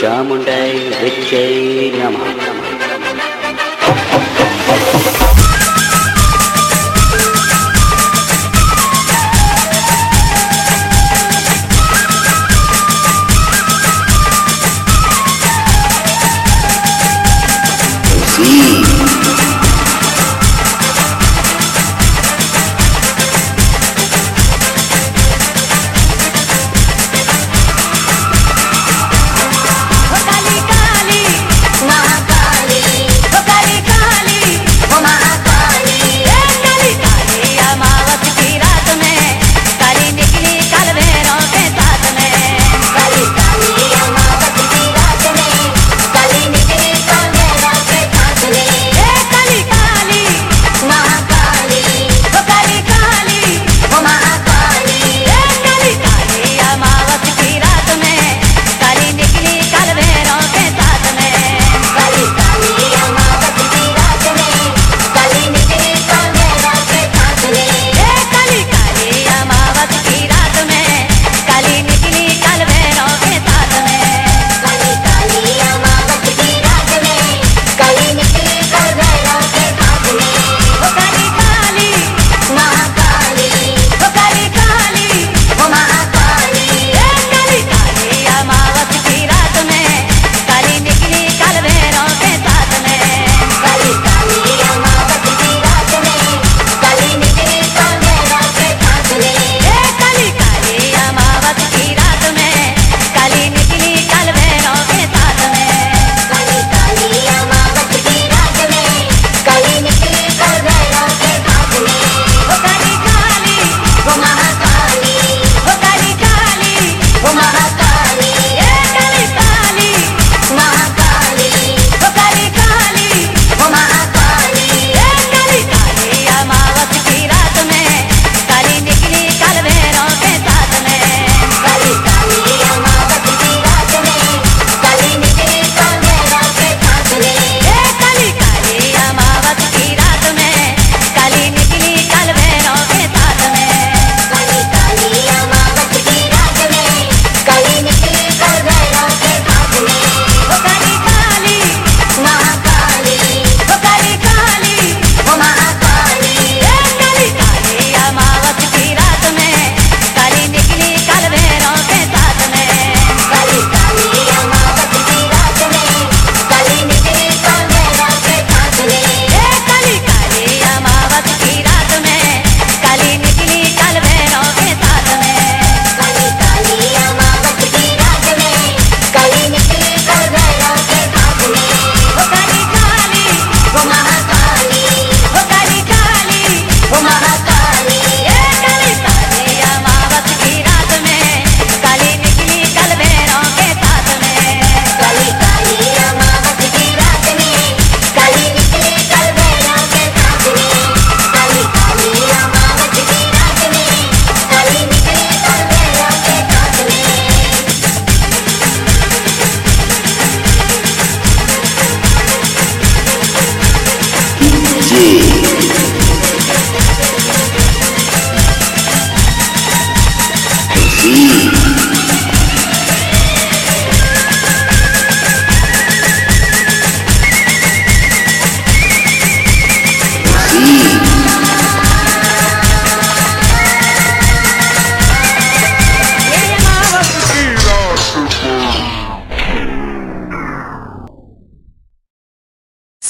చాముండై విచ్చై నమ See?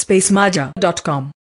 spacemaja.com.